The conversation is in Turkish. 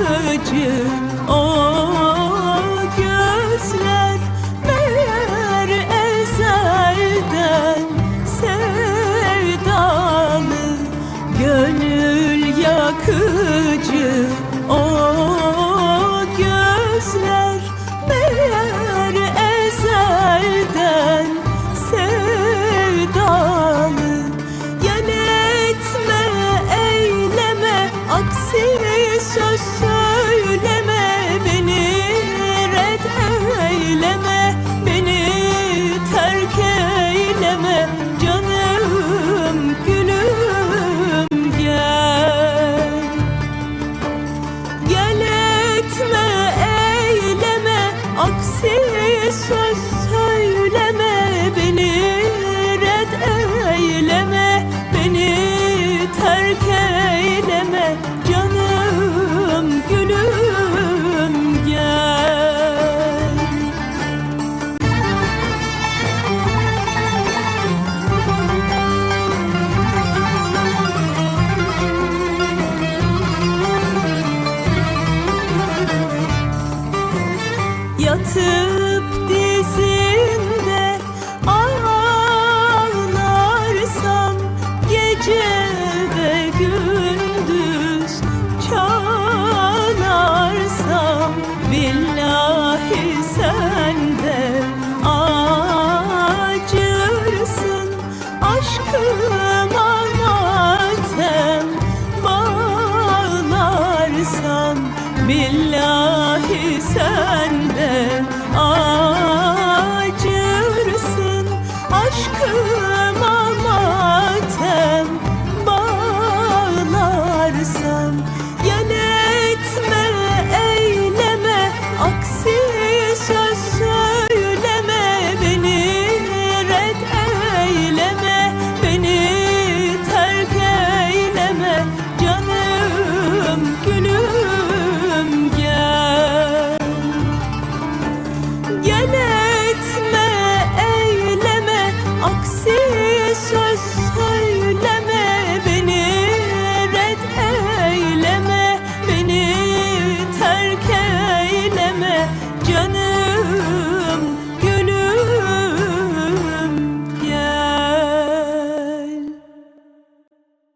yakıcı o gözler meğer ezelden sevdalı gönül yakıcı eyleme beni terk eyleme. Canım gülüm gel. Yatıp Billahi sen de acırsın Aşkıma matem bağlarsam Billahi sen de acırsın Aşkıma matem bağlarsam Yan aksi